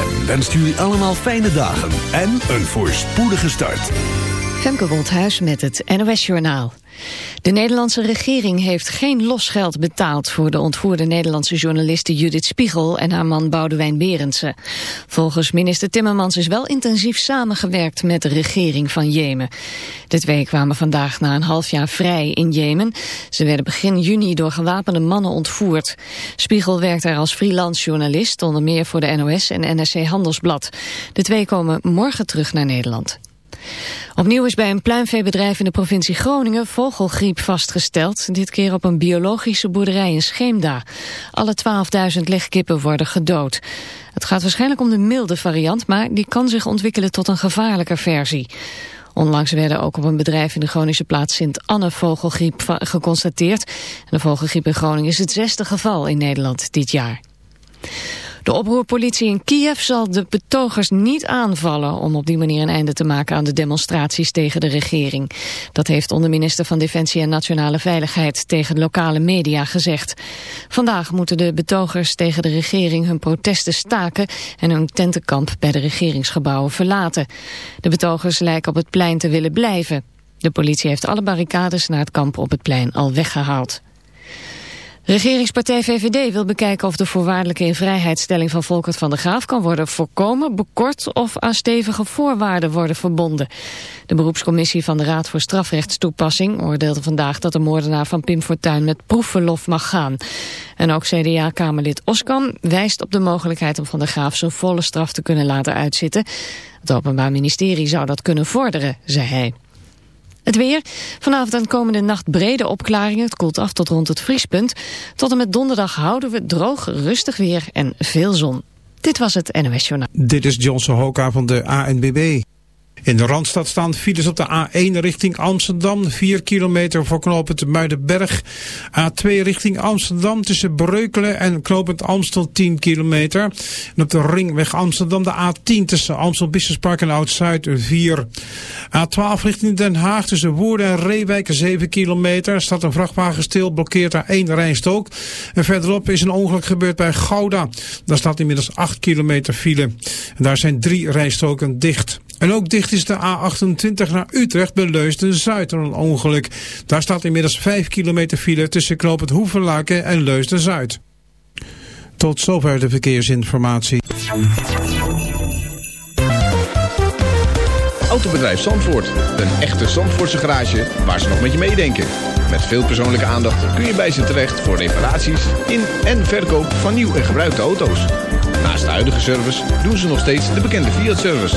ZFM wenst jullie allemaal fijne dagen en een voorspoedige start. Femke Woldhuis met het NOS Journaal. De Nederlandse regering heeft geen losgeld betaald voor de ontvoerde Nederlandse journaliste Judith Spiegel en haar man Boudewijn Berendsen. Volgens minister Timmermans is wel intensief samengewerkt met de regering van Jemen. De twee kwamen vandaag na een half jaar vrij in Jemen. Ze werden begin juni door gewapende mannen ontvoerd. Spiegel werkt daar als freelance journalist, onder meer voor de NOS en NRC Handelsblad. De twee komen morgen terug naar Nederland. Opnieuw is bij een pluimveebedrijf in de provincie Groningen vogelgriep vastgesteld. Dit keer op een biologische boerderij in Scheemda. Alle 12.000 legkippen worden gedood. Het gaat waarschijnlijk om de milde variant, maar die kan zich ontwikkelen tot een gevaarlijke versie. Onlangs werden ook op een bedrijf in de Groningse plaats Sint-Anne vogelgriep geconstateerd. de vogelgriep in Groningen is het zesde geval in Nederland dit jaar. De oproerpolitie in Kiev zal de betogers niet aanvallen... om op die manier een einde te maken aan de demonstraties tegen de regering. Dat heeft onderminister van Defensie en Nationale Veiligheid... tegen lokale media gezegd. Vandaag moeten de betogers tegen de regering hun protesten staken... en hun tentenkamp bij de regeringsgebouwen verlaten. De betogers lijken op het plein te willen blijven. De politie heeft alle barricades naar het kamp op het plein al weggehaald. Regeringspartij VVD wil bekijken of de voorwaardelijke invrijheidstelling van Volkert van der Graaf kan worden voorkomen, bekort of aan stevige voorwaarden worden verbonden. De beroepscommissie van de Raad voor Strafrechtstoepassing oordeelde vandaag dat de moordenaar van Pim Fortuyn met proefverlof mag gaan. En ook CDA-kamerlid Oskam wijst op de mogelijkheid om van der Graaf zijn volle straf te kunnen laten uitzitten. Het Openbaar Ministerie zou dat kunnen vorderen, zei hij. Het weer. Vanavond en komende nacht brede opklaringen. Het koelt af tot rond het vriespunt. Tot en met donderdag houden we droog, rustig weer en veel zon. Dit was het NOS Journaal. Dit is Johnson Hoka van de ANBB. In de Randstad staan files op de A1 richting Amsterdam, 4 kilometer voor knooppunt Muidenberg. A2 richting Amsterdam tussen Breukelen en knooppunt Amstel 10 kilometer. En op de ringweg Amsterdam de A10 tussen Amstel Businesspark en Oud-Zuid 4. A12 richting Den Haag tussen Woerden en Reewijk 7 kilometer. Staat een vrachtwagen stil, blokkeert daar één rijstok. En verderop is een ongeluk gebeurd bij Gouda. Daar staat inmiddels 8 kilometer file. En daar zijn drie rijstoken dicht. En ook dicht is de A28 naar Utrecht bij Leusden-Zuid een ongeluk. Daar staat inmiddels 5 kilometer file tussen knooppunt Hoevenlaken en Leusden-Zuid. Tot zover de verkeersinformatie. Autobedrijf Zandvoort. Een echte Zandvoortse garage waar ze nog met je meedenken. Met veel persoonlijke aandacht kun je bij ze terecht voor reparaties in en verkoop van nieuw en gebruikte auto's. Naast de huidige service doen ze nog steeds de bekende Fiat-service.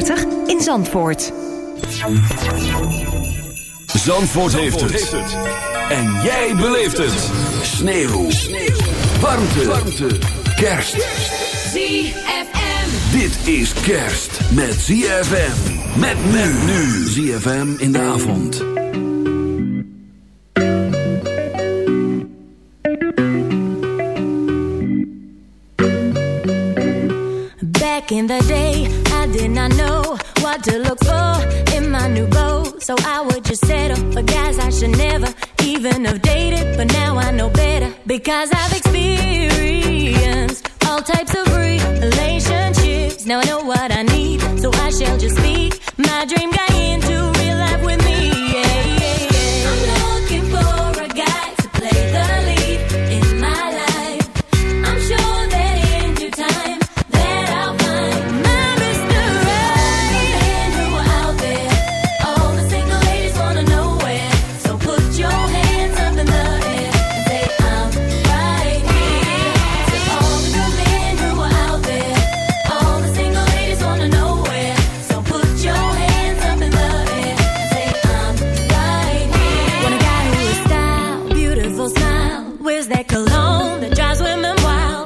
in Zandvoort. Zandvoort, heeft, het. En jij beleeft het. Sneeuw. Warmte. Warmte. Kerst. ZFM. Dit is kerst met ZFM. Met men nu. ZFM in de avond. Back in the day, I did not know what to look for in my new beau. So I would just settle for guys I should never even have dated. But now I know better because I've experienced all types of relationships. Now I know what I need, so I shall just speak my dream guy in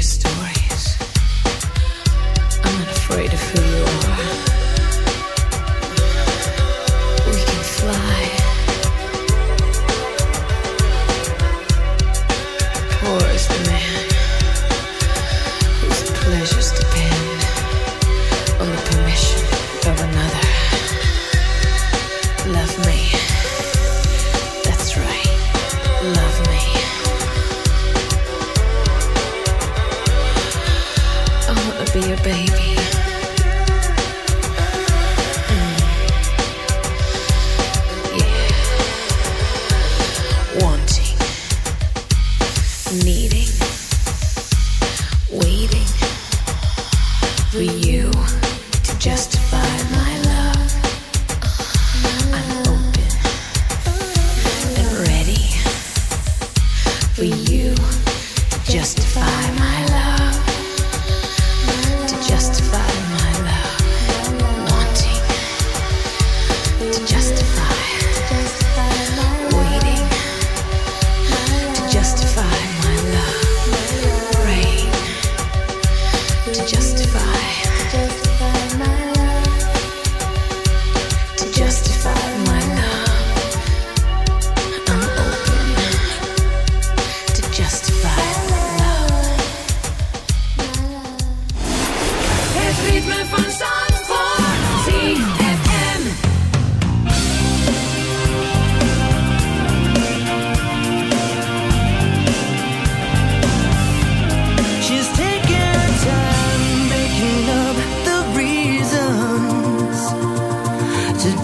your stories. I'm not afraid of who you are.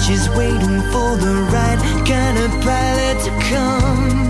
she's waiting for the right kind of pilot to come.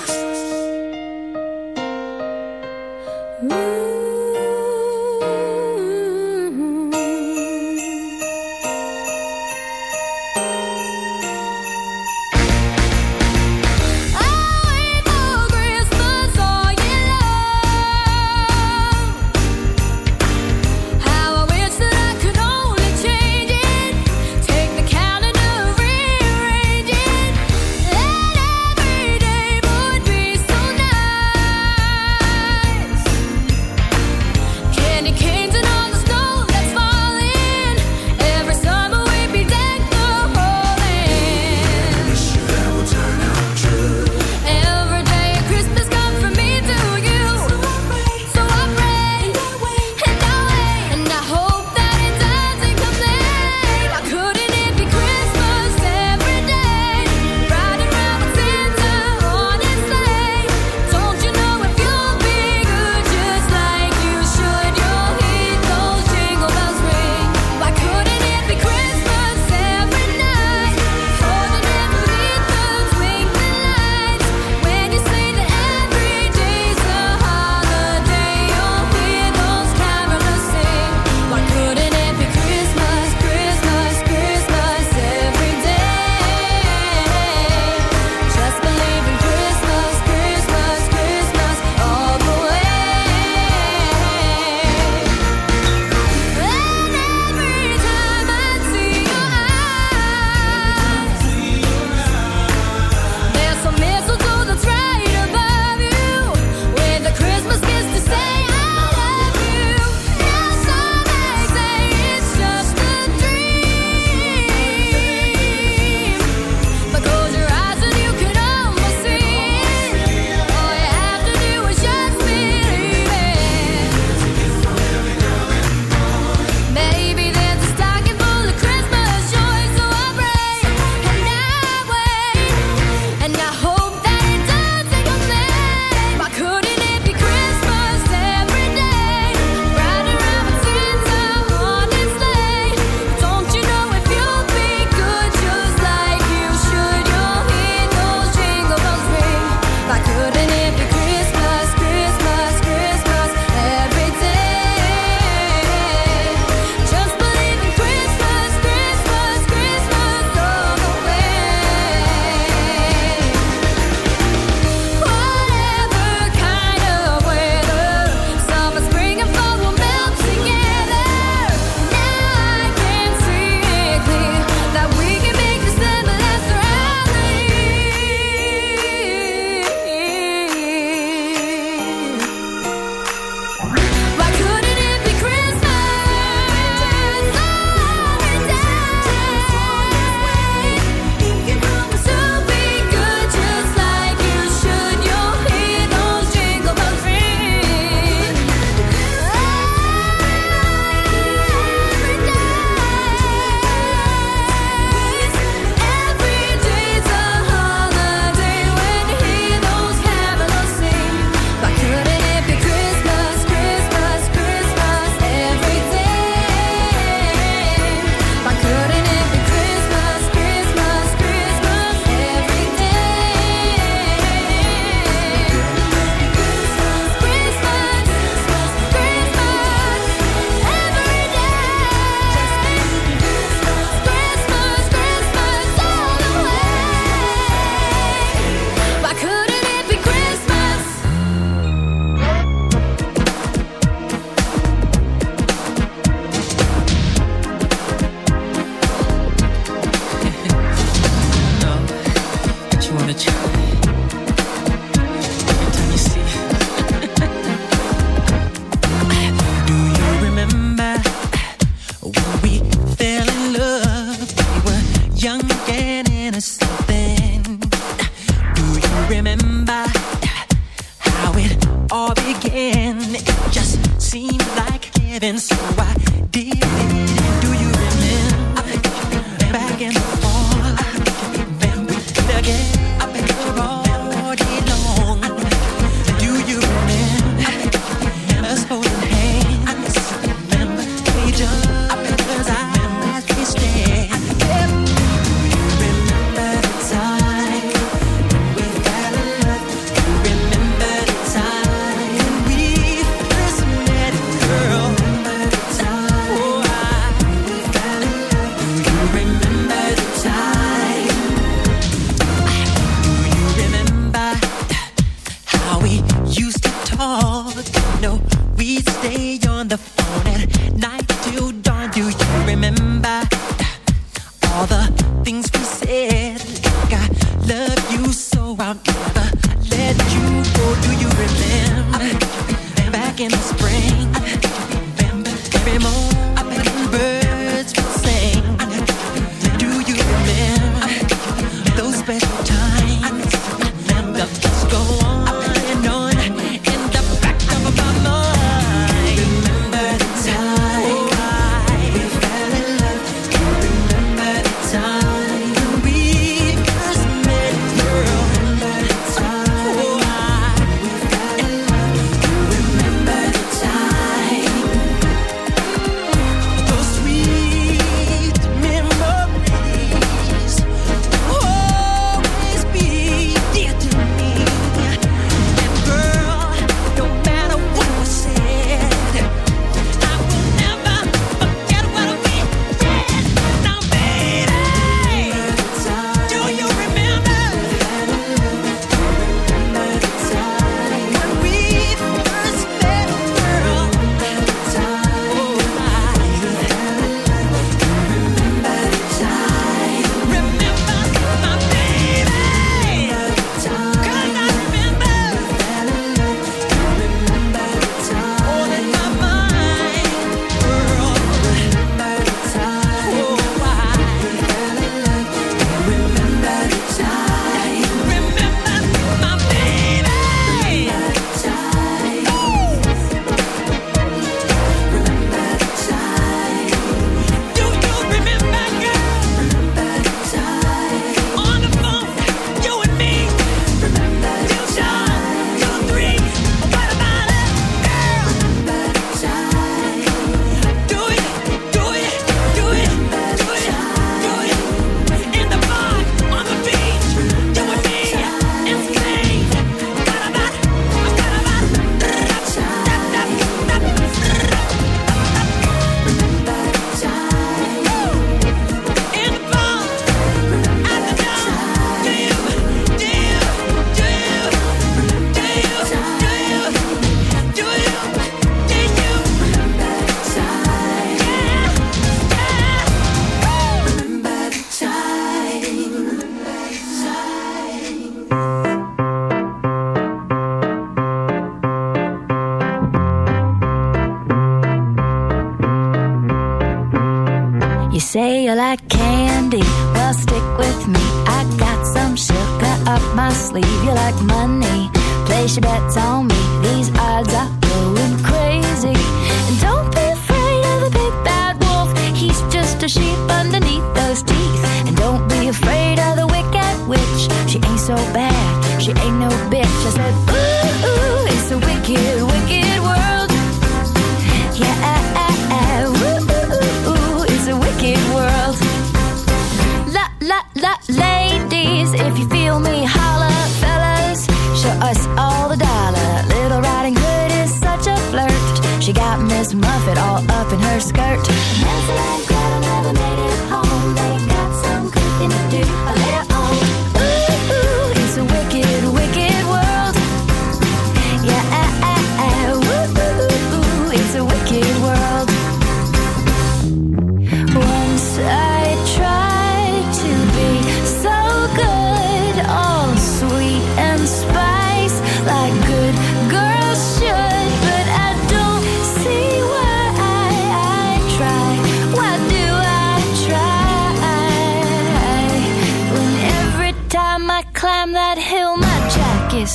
in the spring.